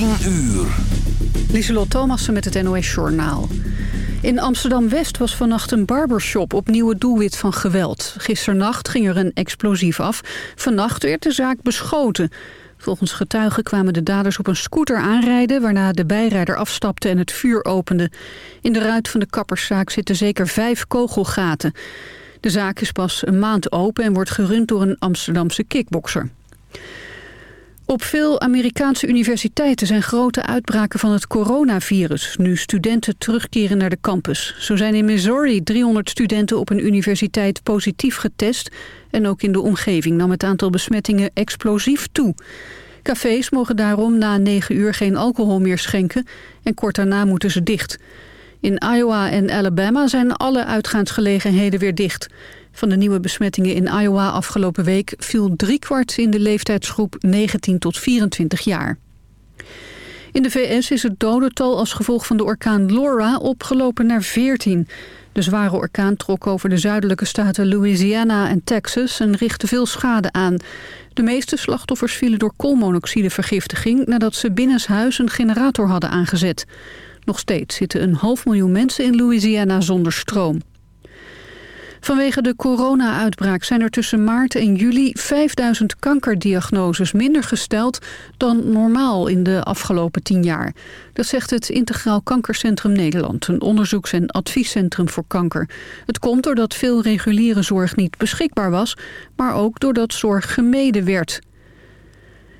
10 uur. Lieselot Thomassen met het NOS-journaal. In Amsterdam-West was vannacht een barbershop opnieuw het doelwit van geweld. Gisternacht ging er een explosief af. Vannacht werd de zaak beschoten. Volgens getuigen kwamen de daders op een scooter aanrijden... waarna de bijrijder afstapte en het vuur opende. In de ruit van de kapperszaak zitten zeker vijf kogelgaten. De zaak is pas een maand open en wordt gerund door een Amsterdamse kickbokser. Op veel Amerikaanse universiteiten zijn grote uitbraken van het coronavirus... nu studenten terugkeren naar de campus. Zo zijn in Missouri 300 studenten op een universiteit positief getest... en ook in de omgeving nam het aantal besmettingen explosief toe. Cafés mogen daarom na 9 uur geen alcohol meer schenken... en kort daarna moeten ze dicht. In Iowa en Alabama zijn alle uitgaansgelegenheden weer dicht... Van de nieuwe besmettingen in Iowa afgelopen week viel driekwart in de leeftijdsgroep 19 tot 24 jaar. In de VS is het dodental als gevolg van de orkaan Laura opgelopen naar 14. De zware orkaan trok over de zuidelijke staten Louisiana en Texas en richtte veel schade aan. De meeste slachtoffers vielen door koolmonoxidevergiftiging nadat ze binnenshuis een generator hadden aangezet. Nog steeds zitten een half miljoen mensen in Louisiana zonder stroom. Vanwege de corona-uitbraak zijn er tussen maart en juli 5000 kankerdiagnoses minder gesteld dan normaal in de afgelopen 10 jaar. Dat zegt het Integraal Kankercentrum Nederland, een onderzoeks- en adviescentrum voor kanker. Het komt doordat veel reguliere zorg niet beschikbaar was, maar ook doordat zorg gemeden werd.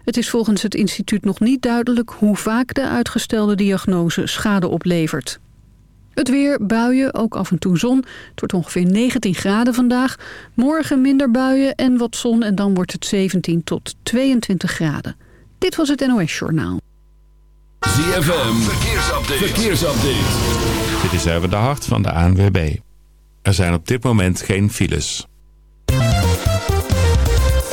Het is volgens het instituut nog niet duidelijk hoe vaak de uitgestelde diagnose schade oplevert. Het weer, buien, ook af en toe zon. Het wordt ongeveer 19 graden vandaag. Morgen minder buien en wat zon en dan wordt het 17 tot 22 graden. Dit was het NOS Journaal. ZFM, verkeersupdate. verkeersupdate. Dit is even de hart van de ANWB. Er zijn op dit moment geen files.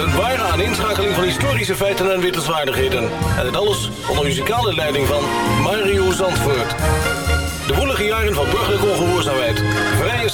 Een ware aaninschakeling van historische feiten en wittelswaardigheden. En het alles onder muzikale leiding van Mario Zandvoort. De woelige jaren van burgerlijke ongehoorzaamheid,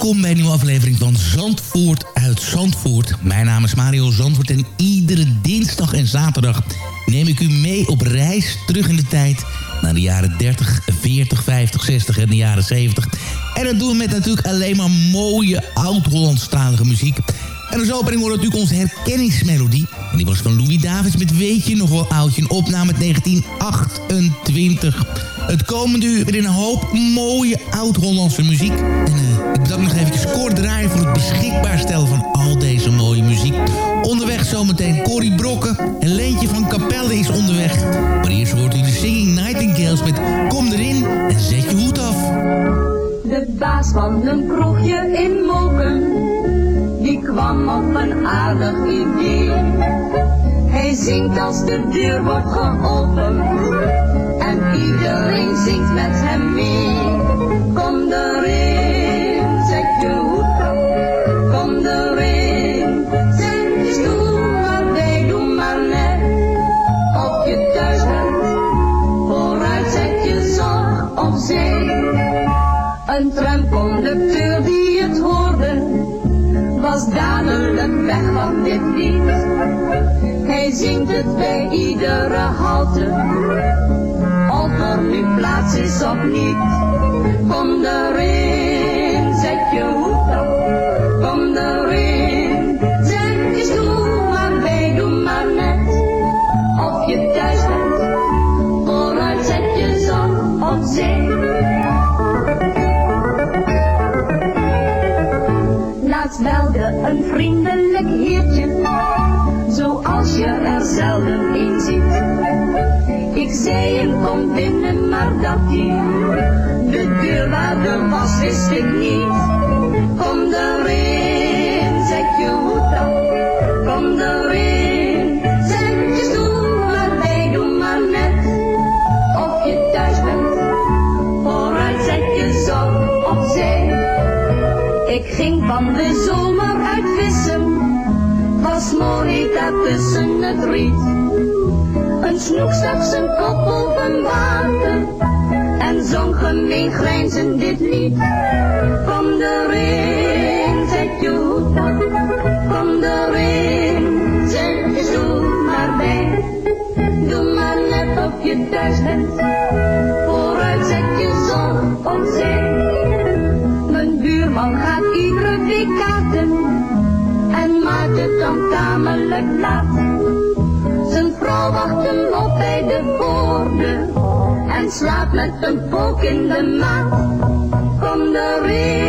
Welkom bij een nieuwe aflevering van Zandvoort uit Zandvoort. Mijn naam is Mario Zandvoort en iedere dinsdag en zaterdag neem ik u mee op reis terug in de tijd naar de jaren 30, 40, 50, 60 en de jaren 70. En dat doen we met natuurlijk alleen maar mooie oud-Hollandstalige muziek. En als opening wordt natuurlijk onze herkenningsmelodie. En die was van Louis Davids met Weet je nog wel oudje, een opname uit 1928. Het komende uur weer een hoop mooie oud-Hollandse muziek. En eh, ik bedank nog even kort draaien voor het beschikbaar stellen van al deze mooie muziek. Onderweg zometeen Corrie Brokken. En Leentje van Capelle is onderweg. Maar eerst hoort u de Singing Nightingales met Kom erin en zet je hoed af. De baas van een kroegje in Moken, die kwam op een aardig idee. Hij zingt als de deur wordt geopend en iedereen zingt met hem mee. Kom erin, zet je hoed op, kom erin, zet je stoel maar bij, doe maar net of je thuis bent. Vooruit zet je zorg opzij. Een tramconducteur die het hoorde, was dadelijk weg van dit lied. Zingt het bij iedere halte. Of er nu plaats is of niet. Kom erin, zet je hoed op. Kom erin, zeg je toe, maar wij doen maar net. Of je thuis bent, vooruit zet je zon op zee. Laat wel de een vrienden Ik zei hem kom binnen, maar dat hij de deur waar de was wist ik niet. tussen het riet. Een snoek zag zijn kop een water en zong gemeen grijnzend dit lied. Kom de ring, zet je hoed op, kom de ring, zet je zoek maar bij. Doe maar net of je thuis bent, vooruit zet je zon zee. Mijn buurman gaat iedere week aan werd het dan tamelijk laat. Zijn vrouw wacht hem op bij de voordeur en slaapt met een pook in de maat. Kom de.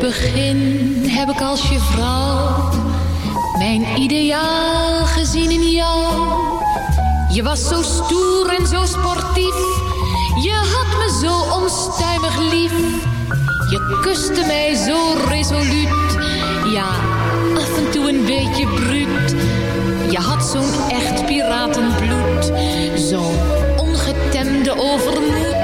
Begin heb ik als je vrouw mijn ideaal gezien in jou. Je was zo stoer en zo sportief, je had me zo onstuimig lief. Je kuste mij zo resoluut, ja, af en toe een beetje bruut. Je had zo'n echt piratenbloed, zo'n ongetemde overmoed.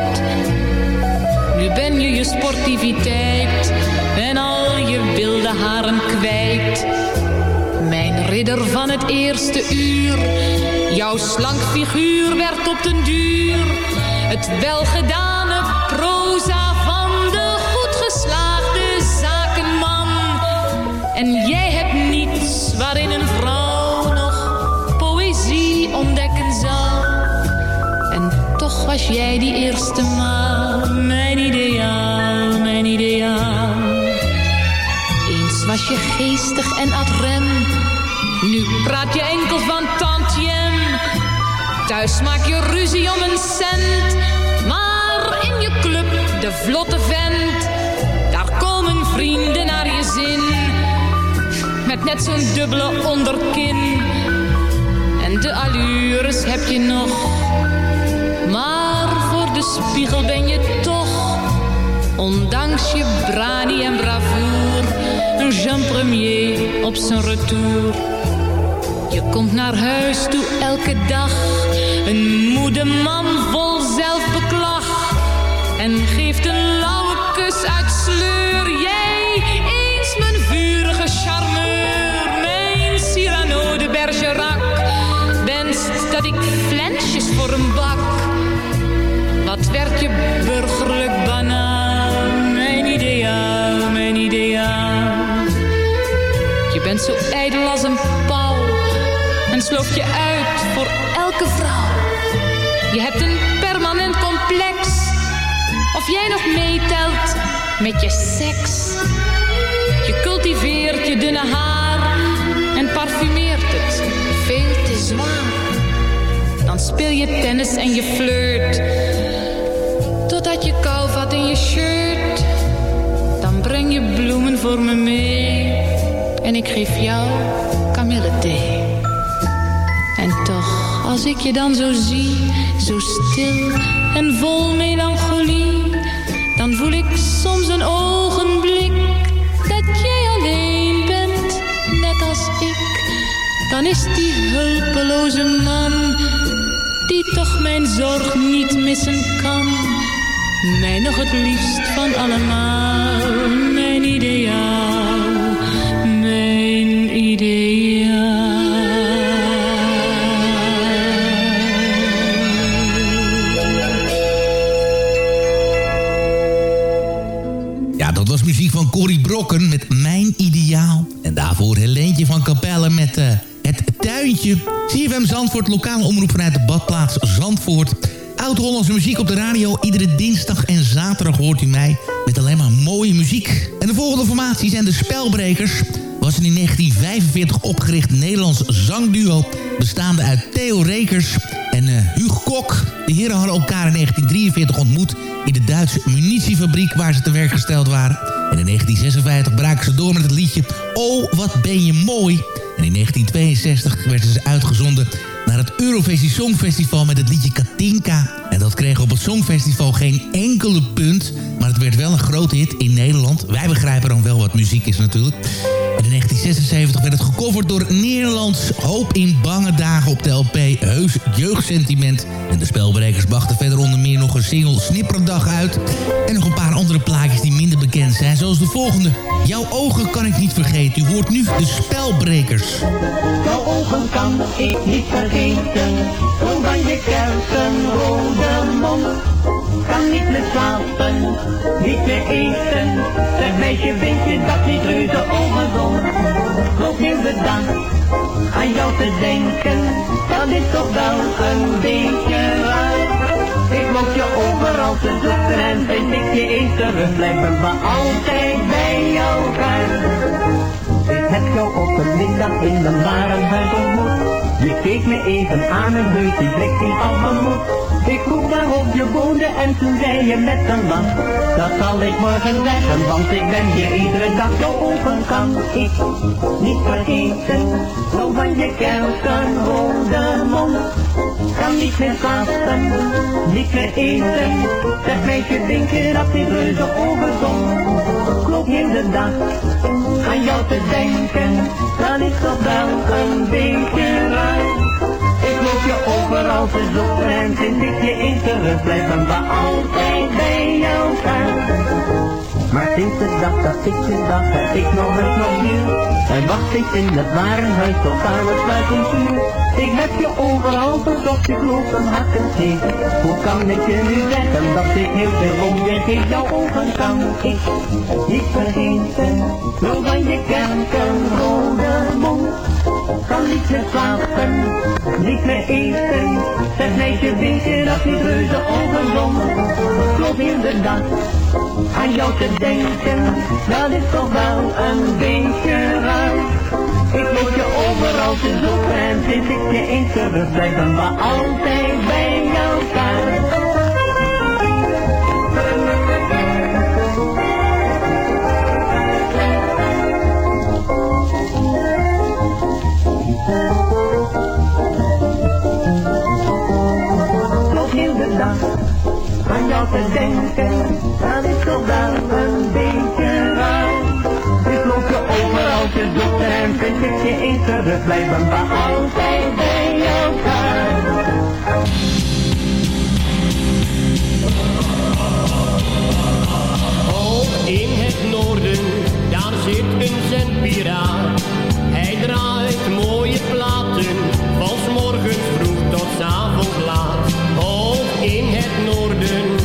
Nu ben je je sportiviteit en al je wilde haren kwijt. Mijn ridder van het eerste uur, jouw slank figuur werd op den duur. Het welgedane proza van de goed geslaagde zakenman. En jij hebt niets waarin een vrouw nog poëzie ontdekken zal. En toch was jij die eerste maal mijn ideaal, mijn ideaal. Je geestig en ad rem, nu praat je enkel van tantiem. Thuis maak je ruzie om een cent, maar in je club, de vlotte vent, daar komen vrienden naar je zin. Met net zo'n dubbele onderkin, en de allures heb je nog. Maar voor de spiegel ben je toch, ondanks je brani en bravoure, Jean Premier op zijn retour. Je komt naar huis toe elke dag, een moede man vol zelfbeklag. En geeft een lauwe kus uit sleur, jij eens mijn vurige charmeur, mijn Cyrano de Bergerac. Wenst dat ik flensjes voor een bak. Wat werd je burgerlijk banaal, bent zo ijdel als een pauw en sloopt je uit voor elke vrouw. Je hebt een permanent complex, of jij nog meetelt met je seks. Je cultiveert je dunne haar en parfumeert het veel te zwaar. Dan speel je tennis en je flirt, totdat je kou vat in je shirt. Dan breng je bloemen voor me mee en ik geef jou kamillethee. En toch, als ik je dan zo zie, zo stil en vol melancholie, dan voel ik soms een ogenblik dat jij alleen bent, net als ik. Dan is die hulpeloze man, die toch mijn zorg niet missen kan, mij nog het liefst van allemaal, mijn ideaal, Zandvoort, lokale omroep vanuit de badplaats Zandvoort. Oud-Hollandse muziek op de radio. Iedere dinsdag en zaterdag hoort u mij met alleen maar mooie muziek. En de volgende formatie zijn de Spelbrekers. Was een in 1945 opgericht Nederlands zangduo... bestaande uit Theo Rekers en eh Hugo Kok. De heren hadden elkaar in 1943 ontmoet... in de Duitse munitiefabriek waar ze te werk gesteld waren. En in 1956 braken ze door met het liedje Oh, wat ben je mooi... En in 1962 werden ze uitgezonden naar het Eurovisie Songfestival met het liedje Katinka. En dat kreeg op het Songfestival geen enkele punt. Maar het werd wel een grote hit in Nederland. Wij begrijpen dan wel wat muziek is natuurlijk. En in 1976 werd het gecoverd door Nederlands Hoop in Bange Dagen op de LP Heus Jeugdsentiment. En de spelbrekers brachten verder onder meer nog een single Snipperdag uit. En nog een paar andere plaatjes die minder bekend zijn, zoals de volgende. Jouw ogen kan ik niet vergeten. U hoort nu de spelbrekers. Jouw ogen kan ik niet vergeten, toen van je kersenrode mond. Kan niet meer slapen, niet meer eten, zeg meisje weet je dat niet reuze ogen zon. Nog de dag aan jou te denken, dat is toch wel een beetje raar. Ik mocht je overal te zoeken en vind ik je eens terug, blijven we altijd bij elkaar. Ik heb jou op een middag in mijn warenhuis ontmoet. Je keek me even aan en heus die blik die van me moed. Ik vroeg waarop je woonde en toen zei je met een lach. Dat zal ik morgen zeggen, want ik ben hier iedere dag. Jouw ogen kan ik niet vergeten. Zo van je rode mond. Kan niet meer slapen, niet meer eten. Zeg meisje, denk je dat die reuze ogen zon? Klopt in de dag aan jou te denken. Dan is toch wel een beetje raar. Ik loop je overal te zoeken en sinds ik je in terug blijven we altijd bij jou gaan. Maar sinds de dag dat ik je zag, heb ik nog eens nog. En wacht ik in het warenhuis tot aan het sluitingsuur. Ik heb je overal verzocht, ik loop een hakken steek. Hoe kan ik je nu zeggen dat ik heel veel om je geef? Jouw ogen kan ik niet vergeten. Wil van je kerken rode mond. Kan niet meer slapen, niet meer eten. Zeg meisje, weet je dat die reuze ogen zon? Klopt in de dag aan jou te denken, dat is toch wel een beetje raar. Ik moet je overal te zoeken en sinds ik je eens terug blijven altijd bij elkaar. Dag aan jou te denken, dat is toch wel een beetje raar. Ik loop je overal te zoeken en vind ik je eens terug, blijven we altijd bij elkaar. Hoog in het noorden, daar zit een zendpiraat. Hij draait mooie platen, van morgens vroeg tot 's avonds laat. Noorden,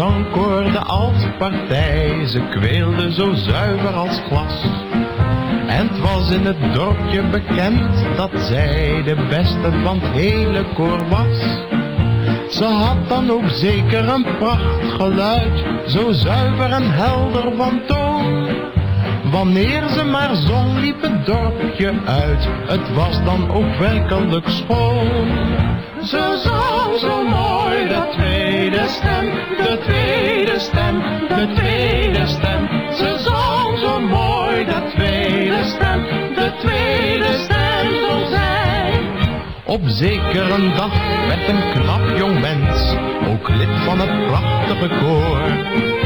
zangkoor de altpartij, ze kweelden zo zuiver als glas. En het was in het dorpje bekend dat zij de beste van het hele koor was. Ze had dan ook zeker een prachtgeluid, zo zuiver en helder van toon. Wanneer ze maar zong liep het dorpje uit, het was dan ook werkelijk schoon. Ze zong zo mooi de tweede stem, de tweede stem, de tweede stem. Ze zong zo mooi de tweede stem, de tweede stem zong zij. Op zekere dag werd een knap jong mens, ook lid van het prachtige koor.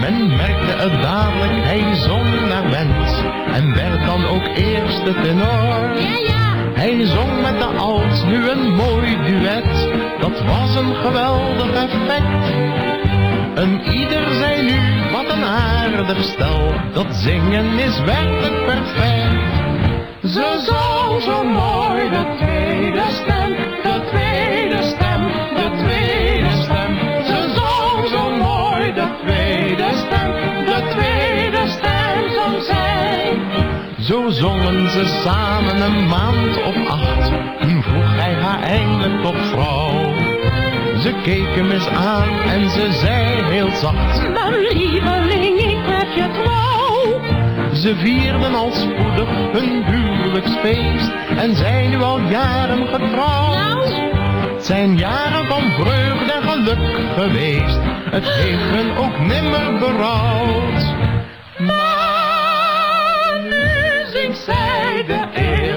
Men merkte het dadelijk, hij zong naar wens en werd dan ook eerste tenor. Ja, ja. Hij zong met de alt nu een mooi duet, dat was een geweldig effect. En ieder zei nu, wat een aardig stel, dat zingen is werkelijk perfect. Ze zong zo mooi de tweede stem, de tweede Zo zongen ze samen een maand of acht, toen vroeg hij haar eindelijk tot vrouw. Ze hem eens aan en ze zei heel zacht, Mijn lieveling, ik heb je trouw. ze vierden al spoedig hun huwelijksfeest en zijn nu al jaren getrouwd. Het zijn jaren van vreugde en geluk geweest, het heeft hun ook nimmer berouwd.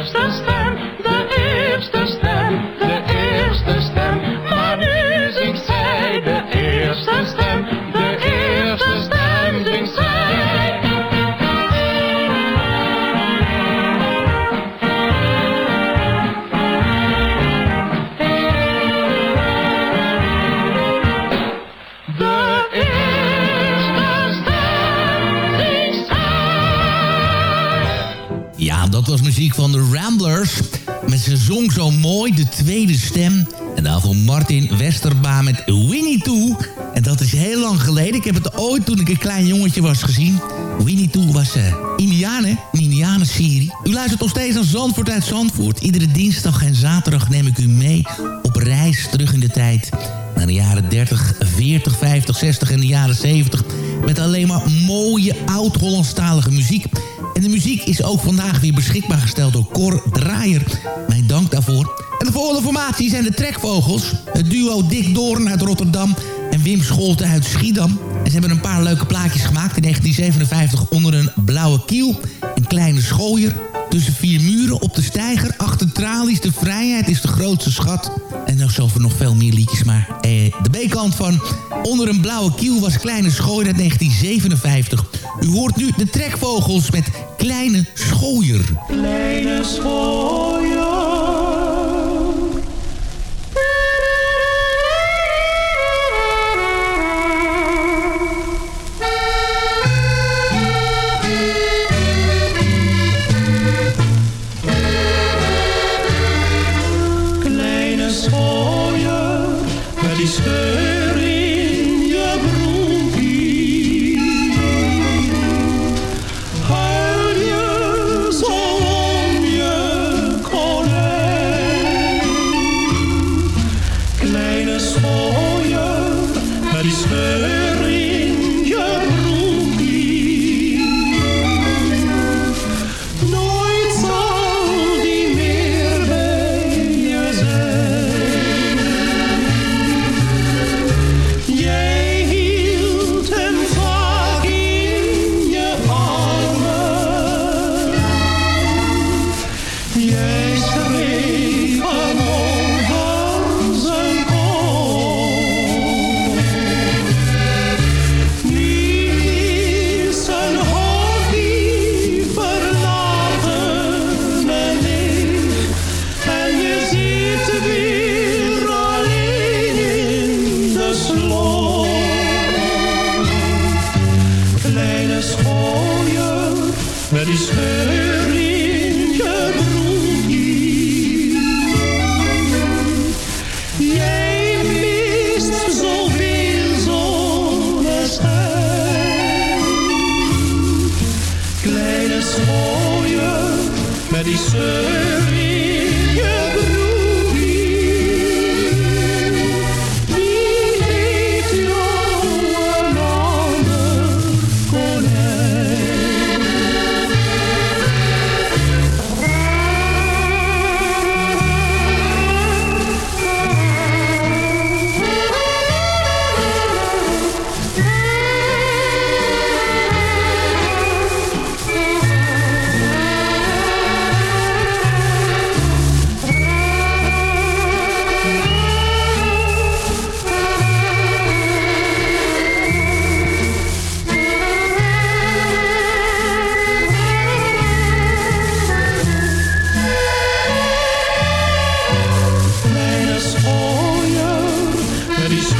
Eerste stem, de eerste stem, de dat was muziek van de Ramblers. Met zijn zong zo mooi, de tweede stem. En daarvoor Martin Westerbaan met Winnie Toe. En dat is heel lang geleden. Ik heb het ooit toen ik een klein jongetje was gezien. Winnie Toe was uh, Indiaan, hè? Een Indianen-serie. U luistert nog steeds aan Zandvoort uit Zandvoort. Iedere dinsdag en zaterdag neem ik u mee op reis terug in de tijd. Naar de jaren 30, 40, 50, 60 en de jaren 70. Met alleen maar mooie oud-Hollandstalige muziek. En de muziek is ook vandaag weer beschikbaar gesteld door Cor Draaier. Mijn dank daarvoor. En de volgende formatie zijn de Trekvogels. Het duo Dick Doorn uit Rotterdam en Wim Scholte uit Schiedam. En ze hebben een paar leuke plaatjes gemaakt in 1957 onder een blauwe kiel. Een kleine schooier. Tussen vier muren op de steiger. Achter tralies. De vrijheid is de grootste schat. En nog zoveel nog veel meer liedjes. Maar eh, de B-kant van Onder een blauwe kiel was Kleine Schooier uit 1957. U hoort nu de trekvogels met Kleine Schooier. Kleine schooier.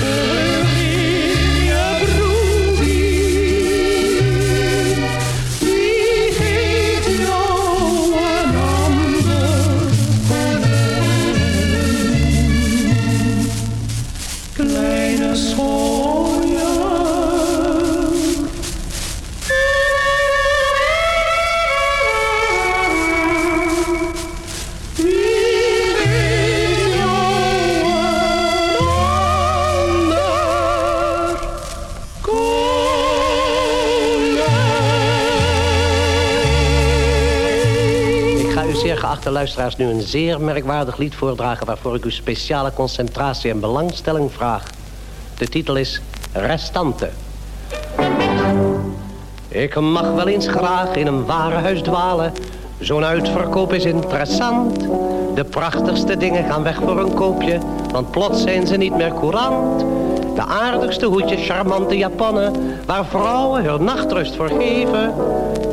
good. Luisteraars, nu een zeer merkwaardig lied voordragen... waarvoor ik uw speciale concentratie en belangstelling vraag. De titel is Restante. Ik mag wel eens graag in een warenhuis dwalen. Zo'n uitverkoop is interessant. De prachtigste dingen gaan weg voor een koopje, want plots zijn ze niet meer courant. De aardigste hoedjes, charmante japonnen, waar vrouwen hun nachtrust voor geven.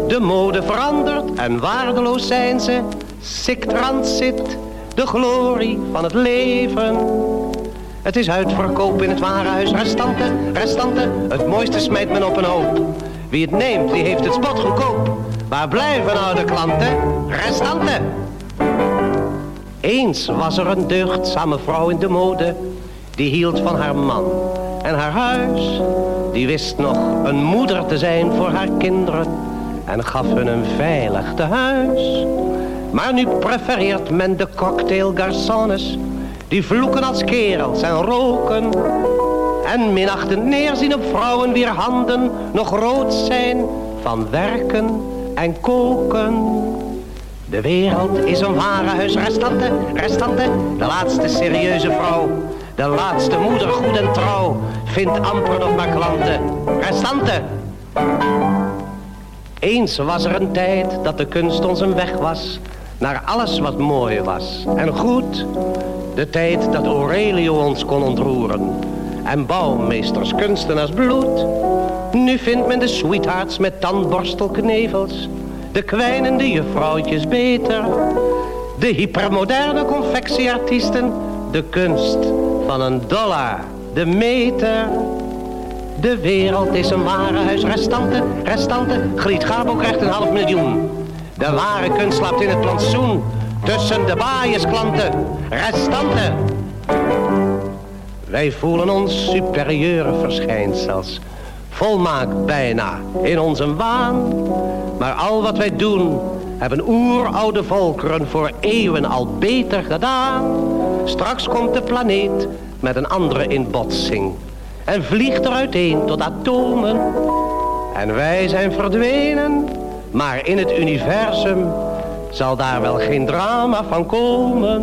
De mode verandert en waardeloos zijn ze. Sick transit, de glorie van het leven. Het is uitverkoop in het warenhuis, restanten, restanten. Het mooiste smijt men op een hoop. Wie het neemt, die heeft het spot goedkoop. Waar blijven nou de klanten? Restanten. Eens was er een deugdzame vrouw in de mode. Die hield van haar man en haar huis. Die wist nog een moeder te zijn voor haar kinderen. En gaf hun een veilig tehuis. Maar nu prefereert men de cocktail garçons. Die vloeken als kerels en roken. En minachtend neerzien op vrouwen wier handen nog rood zijn van werken en koken. De wereld is een warenhuis, restante, restante, de laatste serieuze vrouw. De laatste moeder goed en trouw, vindt amper nog maar klanten. Restante. Eens was er een tijd dat de kunst ons een weg was, naar alles wat mooi was en goed. De tijd dat Aurelio ons kon ontroeren en bouwmeesters kunstenaars bloed. Nu vindt men de sweethearts met tandborstelknevels, de kwijnende juffrouwtjes beter. De hypermoderne confectieartiesten, de kunst van een dollar, de meter. De wereld is een warenhuis, restanten, restanten. Griet Gabo krijgt een half miljoen. De ware kunst slaapt in het plantsoen, tussen de baaiersklanten, restanten. Wij voelen ons superieure verschijnsels. Volmaakt bijna in onze waan. Maar al wat wij doen, hebben oeroude volkeren voor eeuwen al beter gedaan. Straks komt de planeet met een andere in botsing. En vliegt er uiteen tot atomen. En wij zijn verdwenen, maar in het universum zal daar wel geen drama van komen.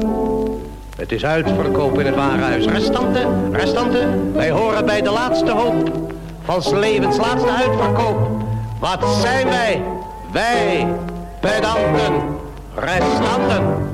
Het is uitverkoop in het warenhuis. Restanten, restanten, wij horen bij de laatste hoop. Van 's levens laatste uitverkoop. Wat zijn wij? Wij, pedanten, restanten.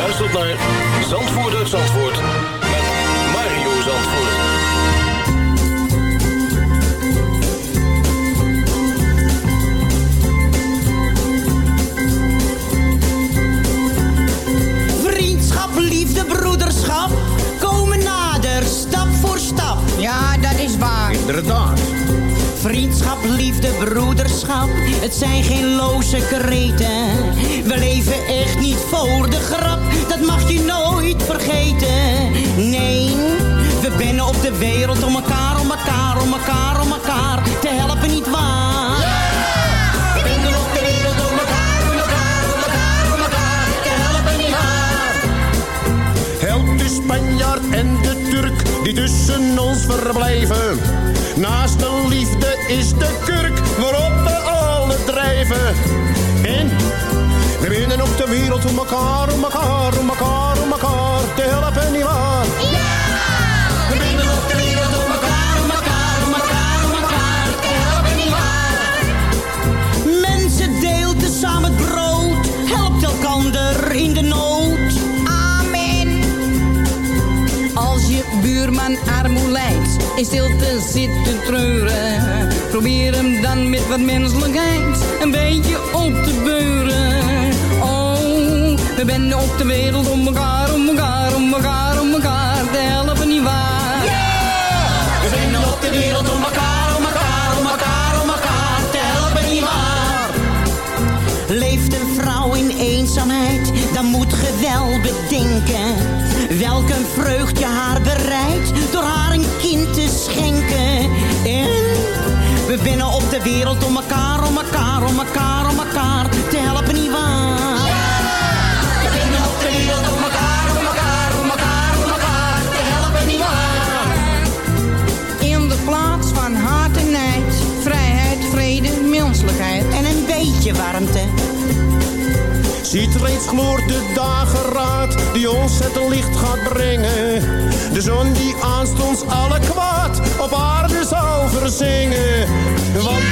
Luistert naar Zandvoort uit Zandvoort met Mario Zandvoort. Vriendschap, liefde, broederschap komen nader, stap voor stap. Ja, dat is waar. Inderdaad. Vriendschap, liefde, broederschap, het zijn geen loze kreten. We leven echt niet voor de grap, dat mag je nooit vergeten. Nee, we binnen op de wereld om elkaar, om elkaar, om elkaar, om elkaar te helpen, niet waar? We binnen op de wereld om elkaar, om elkaar, om elkaar, om elkaar te helpen, niet waar? Help de Spanjaard en de Turk die tussen ons verblijven. Naast de liefde is de kurk waarop we alle drijven. En we winnen op de wereld om elkaar, om elkaar, om elkaar, om elkaar te helpen, nietwaar? We binnen op de wereld om elkaar, om elkaar, om elkaar, om elkaar te helpen, niet waar? Mensen deelt te samen het brood, buurman armoe lijdt, in stilte zit te treuren. Probeer hem dan met wat menselijkheid een beetje op te beuren. Oh, we zijn op de wereld om elkaar, om elkaar, om elkaar, om elkaar te helpen, niet waar? We zijn op de wereld om elkaar, om elkaar, om elkaar, om elkaar te helpen, nietwaar? Leeft een vrouw in eenzaamheid, dan moet ge wel bedenken. Welk een vreugd je we binnen op de wereld om elkaar, om elkaar, om elkaar, om elkaar te helpen, nietwaar? We binnen op de wereld om elkaar, om elkaar, om elkaar, om elkaar te helpen, nietwaar? In de plaats van haat en nijd, vrijheid, vrede, menselijkheid. En een beetje warmte. Ziet reeds gloort de dageraad die ons het licht gaat brengen. De zon die aanstonds alle kwaad op aarde zal verzingen. Want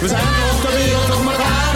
we zijn op de wereld om elkaar,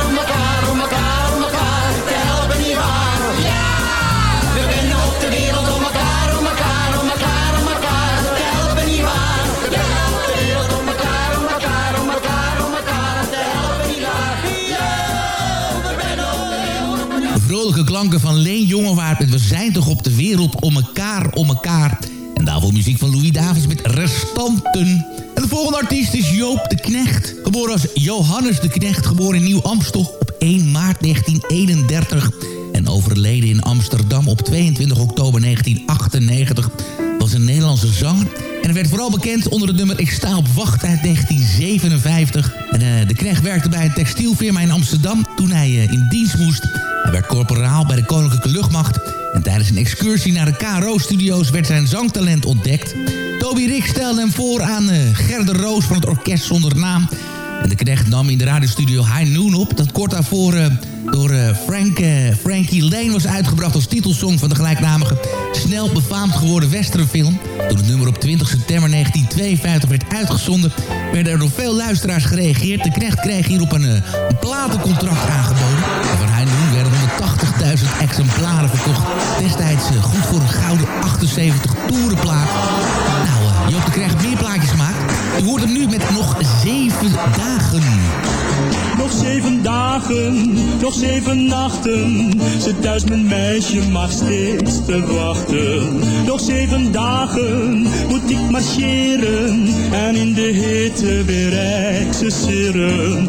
Vrolijke klanken van Leen Jongewaard met We zijn toch op de wereld om elkaar, om elkaar. En daarvoor muziek van Louis Davids met Restanten. En de volgende artiest is Joop de Knecht. Geboren als Johannes de Knecht, geboren in Nieuw-Amstel op 1 maart 1931. En overleden in Amsterdam op 22 oktober 1998. Een Nederlandse zanger. En werd vooral bekend onder het nummer Ik sta op wacht uit 1957. En eh, de Knecht werkte bij een textielfirma in Amsterdam toen hij eh, in dienst moest. Hij werd corporaal bij de Koninklijke Luchtmacht. En tijdens een excursie naar de KRO-studio's werd zijn zangtalent ontdekt. Toby Rick stelde hem voor aan uh, Gerde Roos van het orkest zonder naam. En de knecht nam in de radiostudio High Noon op... dat kort daarvoor door uh, Frank, Frankie Lane was uitgebracht als titelsong... van de gelijknamige, snel befaamd geworden westernfilm. Toen het nummer op 20 september 1952 werd uitgezonden... werden er door veel luisteraars gereageerd. De knecht kreeg hierop een, een platencontract aangeboden. En van High Noon werden 180.000 exemplaren verkocht. Destijds goed voor een gouden 78 toerenplaat. Nou, Joop de Knecht meer plaatjes gemaakt. U hoort hem nu met nog zeven dagen. Nog zeven dagen, nog zeven nachten. Zit thuis mijn meisje maar steeds te wachten. Nog zeven dagen moet ik marcheren. En in de hitte weer exerceren.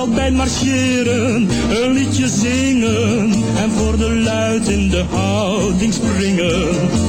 Zal bij marcheren een liedje zingen en voor de luid in de houding springen.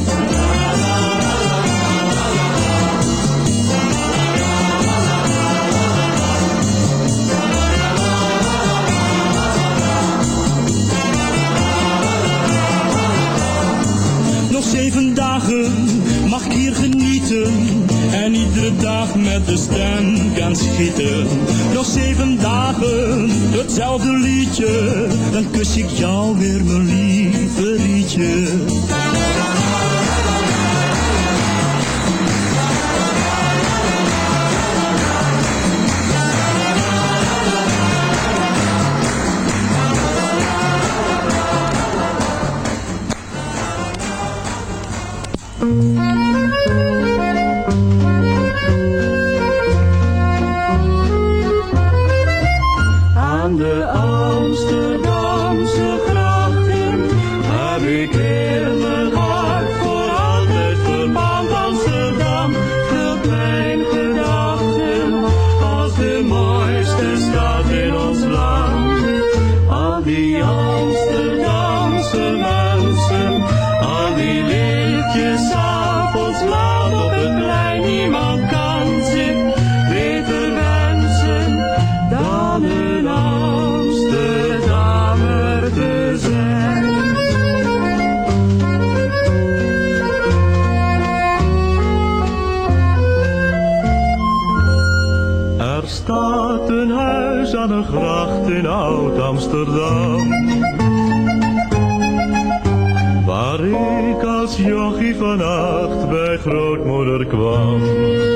carnaval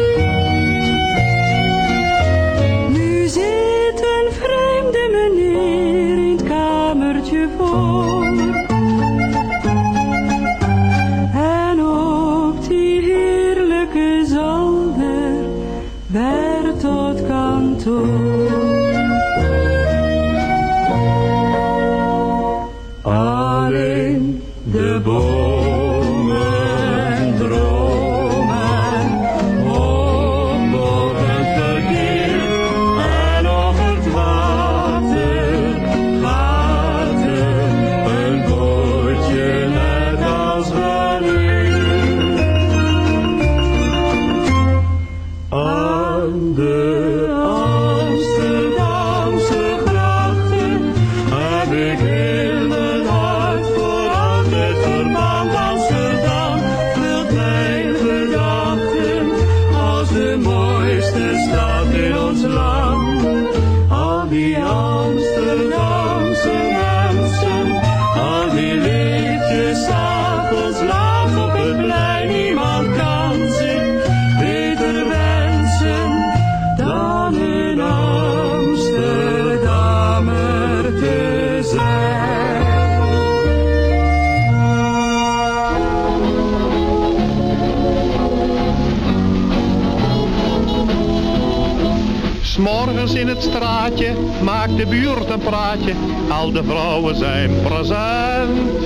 al de vrouwen zijn present.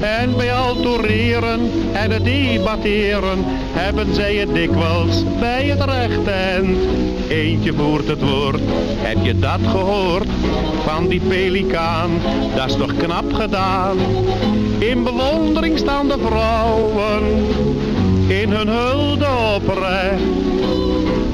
En bij al toereren en het debatteren hebben zij het dikwijls bij het rechte eind. Eentje voert het woord, heb je dat gehoord? Van die pelikaan, dat is toch knap gedaan. In bewondering staan de vrouwen, in hun hulde oprecht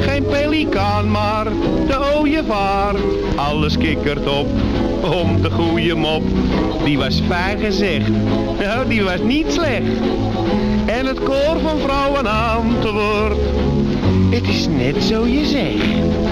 Geen pelikaan maar, de ooievaar. Alles kikkert op, om de goede mop. Die was fijn gezegd, nou die was niet slecht. En het koor van vrouwen antwoordt, het is net zo je zegt.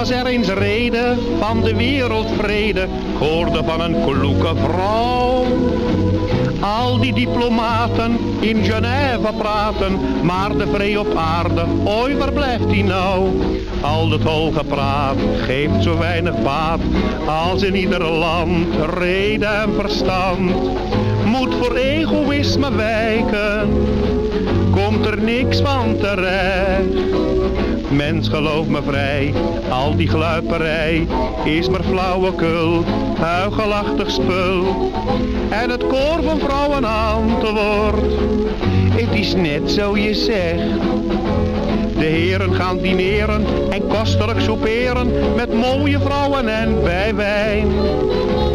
Was er eens reden van de wereldvrede. Ik hoorde van een kloeke vrouw. Al die diplomaten in Genève praten, maar de vrede op aarde, ooit waar blijft die nou? Al dat holgepraat geeft zo weinig baat, als in ieder land reden en verstand. Moet voor egoïsme wijken, komt er niks van terecht. Mens geloof me vrij, al die gluiperij is maar flauwekul, huigelachtig spul. En het koor van vrouwen antwoordt, het is net zo je zegt. De heren gaan dineren en kostelijk souperen met mooie vrouwen en bij wijn.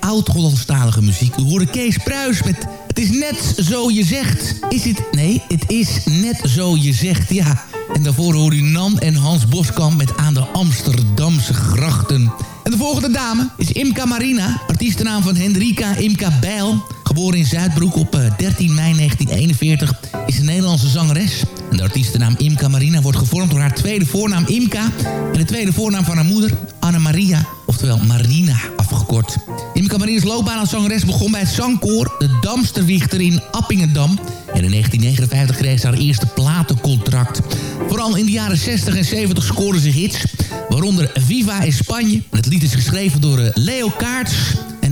oud-Hollandstalige muziek. U hoorde Kees Pruis met Het is net zo je zegt. Is het? Nee, het is net zo je zegt, ja. En daarvoor hoorde u Nan en Hans Boskamp met Aan de Amsterdamse grachten. En de volgende dame is Imka Marina. Artiestennaam van Hendrika Imka Bijl. Geboren in Zuidbroek op 13 eh, mei 1941 is een Nederlandse zangeres. De artiestennaam Imka Marina wordt gevormd door haar tweede voornaam Imka... en de tweede voornaam van haar moeder, Anna Maria, oftewel Marina afgekort. Imka Marina's loopbaan als zangeres begon bij het zangkoor... de Damsterwichter in Appingendam... En in 1959 kreeg ze haar eerste platencontract. Vooral in de jaren 60 en 70 scoorden ze hits. Waaronder Viva in Spanje. Het lied is geschreven door eh, Leo Kaarts.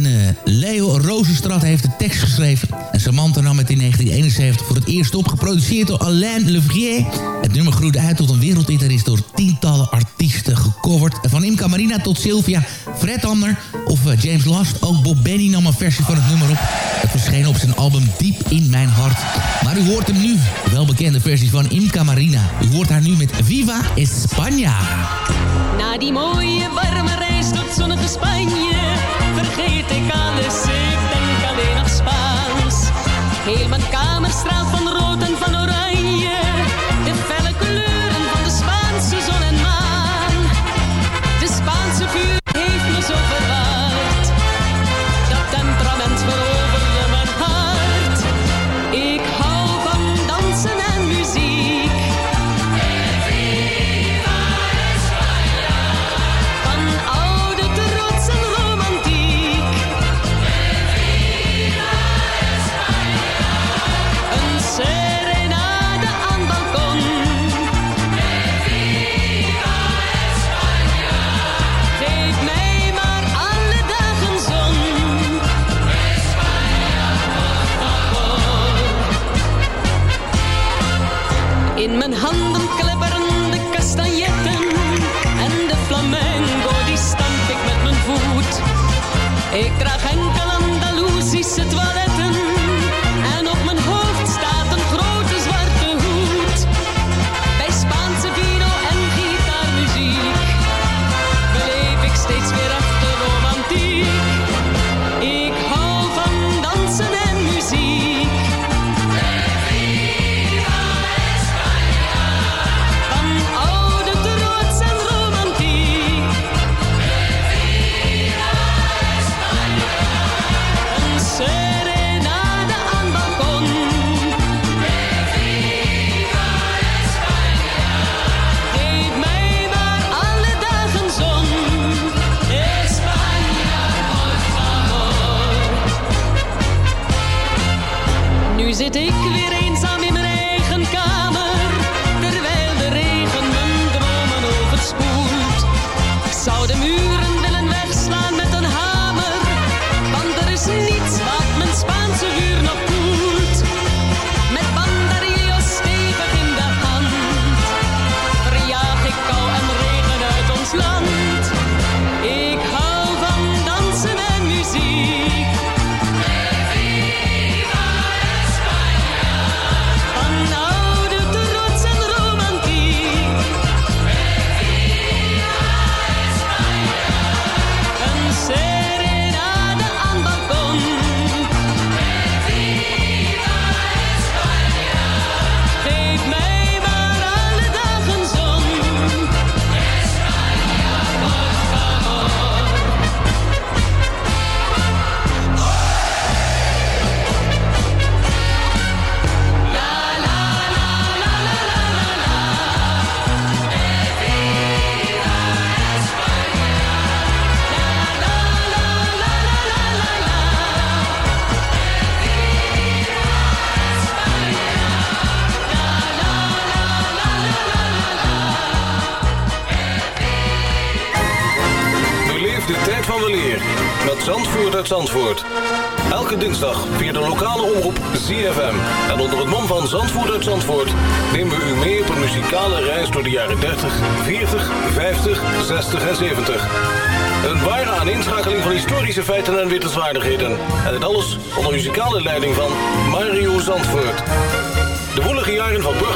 En uh, Leo Rozenstraat heeft de tekst geschreven. En Samantha nam het in 1971 voor het eerst op. Geproduceerd door Alain Levrier. Het nummer groeide uit tot een wereldhit en is door tientallen artiesten gecoverd. Van Imca Marina tot Sylvia Ander of uh, James Last. Ook Bob Benny nam een versie van het nummer op. Het verscheen op zijn album Diep in mijn hart. Maar u hoort hem nu. De welbekende versie van Imca Marina. U hoort haar nu met Viva España. Na die mooie warme reis tot zonnige Spanje vergeet ik alles, ik denk alleen nog Spaans. Heel mijn kamer straalt van rood en van oranje, Ik draag zit ik weer 60 en 70. Een ware aaninschakeling van historische feiten en wittelswaardigheden. En dit alles onder muzikale leiding van Mario Zandvoort. De woelige jaren van ongehoorzaamheid,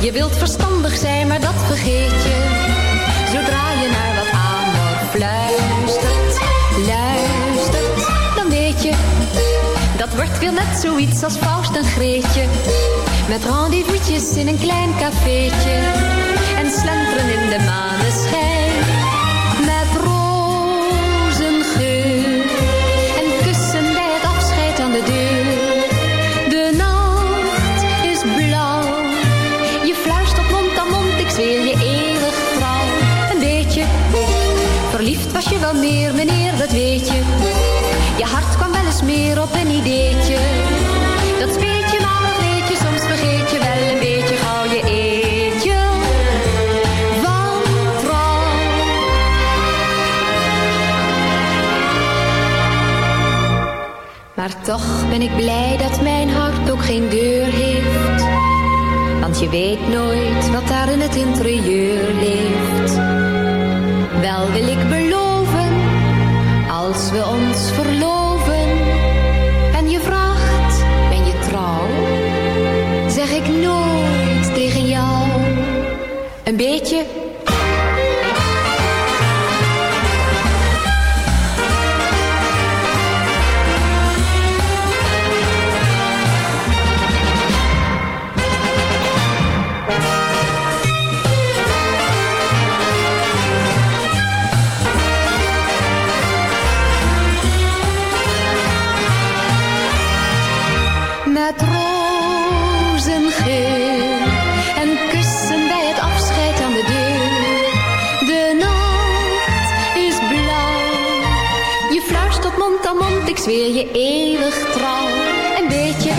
Je wilt verstandig zijn, maar dat vergeet je. Zodra je naar wat amor fluistert, luistert, dan weet je. Dat wordt weer net zoiets als Faust en Greetje. Met rendezvous'tjes in een klein cafeetje. En slenteren in de maneschijn. Ben ik blij dat mijn hart ook geen deur heeft. Want je weet nooit wat daar in het interieur leeft. Wel wil ik eeuwig trouw. En weet je,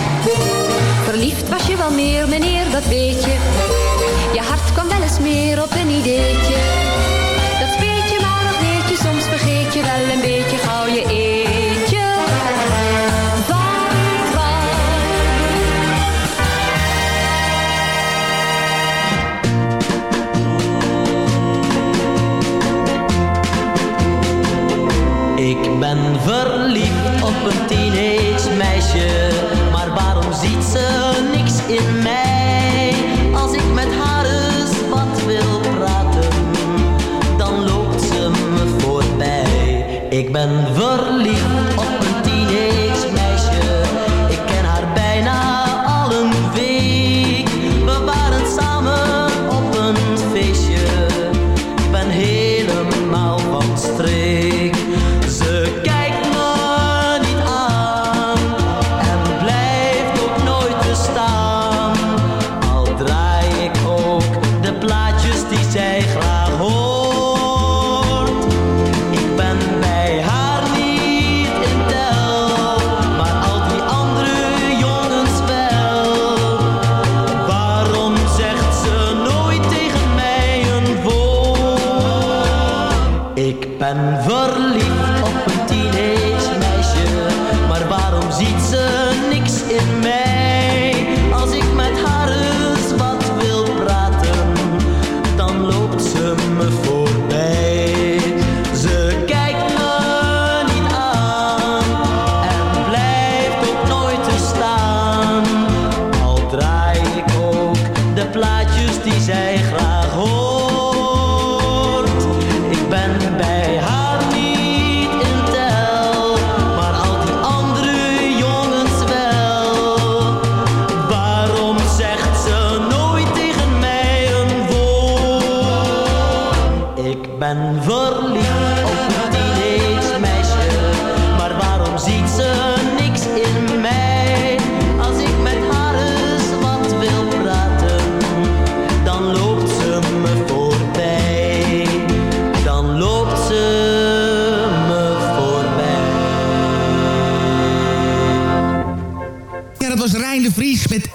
verliefd was je wel meer, meneer, dat weet je. Je hart kwam wel eens meer op een ideetje. Ik ben verliefd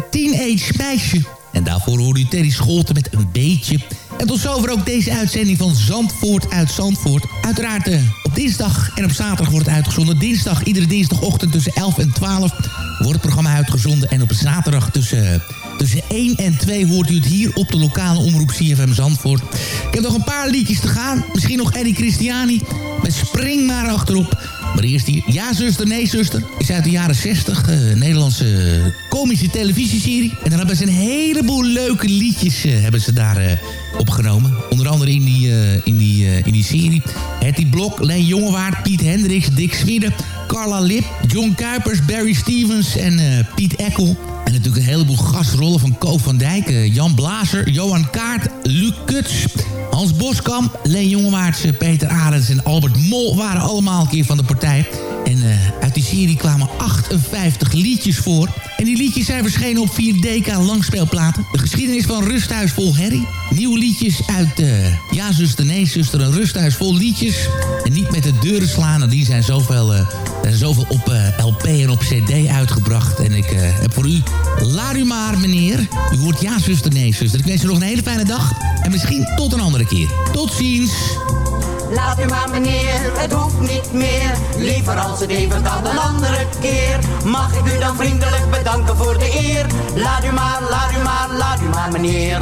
Teenage Meisje. En daarvoor hoorde u Terry Scholten met een beetje. En tot zover ook deze uitzending van Zandvoort uit Zandvoort. Uiteraard eh, op dinsdag en op zaterdag wordt het uitgezonden. Dinsdag, iedere dinsdagochtend tussen 11 en 12 wordt het programma uitgezonden. En op zaterdag tussen, tussen 1 en 2 hoort u het hier op de lokale omroep CFM Zandvoort. Ik heb nog een paar liedjes te gaan. Misschien nog Eddie Christiani met Spring maar achterop. Maar eerst die Ja zuster, nee zuster is uit de jaren 60. eh, Nederlandse komische televisieserie. En dan hebben ze een heleboel leuke liedjes eh, hebben ze daar eh, opgenomen. Onder andere in die, eh, in die, eh, in die serie. Hetty Blok, Leen Jongewaard, Piet Hendricks, Dick Sweden... Carla Lip, John Kuipers, Barry Stevens en eh, Piet Eckel. En natuurlijk een heleboel gastrollen van Ko van Dijk, eh, Jan Blazer, Johan Kaart, Luc Kuts... Hans Boskamp, Leen Jongewaarts, eh, Peter Arends en Albert Mol waren allemaal een keer van de partij. En eh, uit die serie kwamen 58 liedjes voor. En die liedjes zijn verschenen op 4 DK langspeelplaten. De geschiedenis van Rusthuis vol herrie. Nieuwe liedjes uit uh, Ja zuster, nee zuster, een rusthuis vol liedjes. En niet met de deuren slaan, en die zijn zoveel, uh, zijn zoveel op uh, LP en op CD uitgebracht. En ik heb voor u, laat u maar meneer. U hoort Ja zuster, nee zuster. Ik wens u nog een hele fijne dag. En misschien tot een andere keer. Tot ziens. Laat u maar meneer, het hoeft niet meer. Liever als het even kan een andere keer. Mag ik u dan vriendelijk bedanken voor de eer? Laat u maar, laat u maar, laat u maar meneer.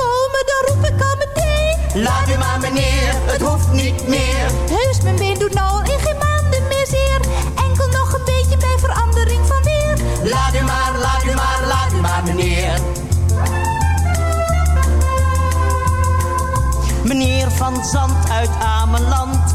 Komen, dan roep ik al meteen. Laat u maar meneer, het hoeft niet meer. Heus, mijn been doet nou al in geen maanden meer zeer. Enkel nog een beetje bij verandering van weer. Laat u maar, laat u maar, laat u maar meneer. Meneer Van Zand uit Ameland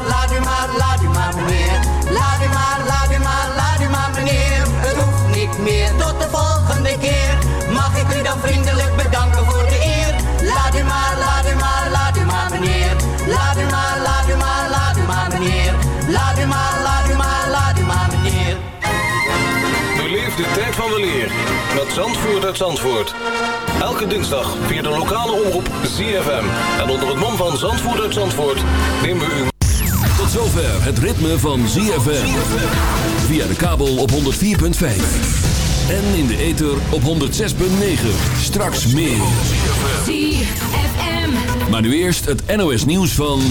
Zandvoort uit Zandvoort. Elke dinsdag via de lokale omroep ZFM. En onder het mom van Zandvoort uit Zandvoort nemen we u... Tot zover het ritme van ZFM. Via de kabel op 104.5. En in de ether op 106.9. Straks meer. ZFM. Maar nu eerst het NOS nieuws van...